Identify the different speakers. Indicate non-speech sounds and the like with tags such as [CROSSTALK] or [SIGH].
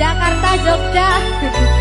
Speaker 1: Jakarta Jogja. [LAUGHS]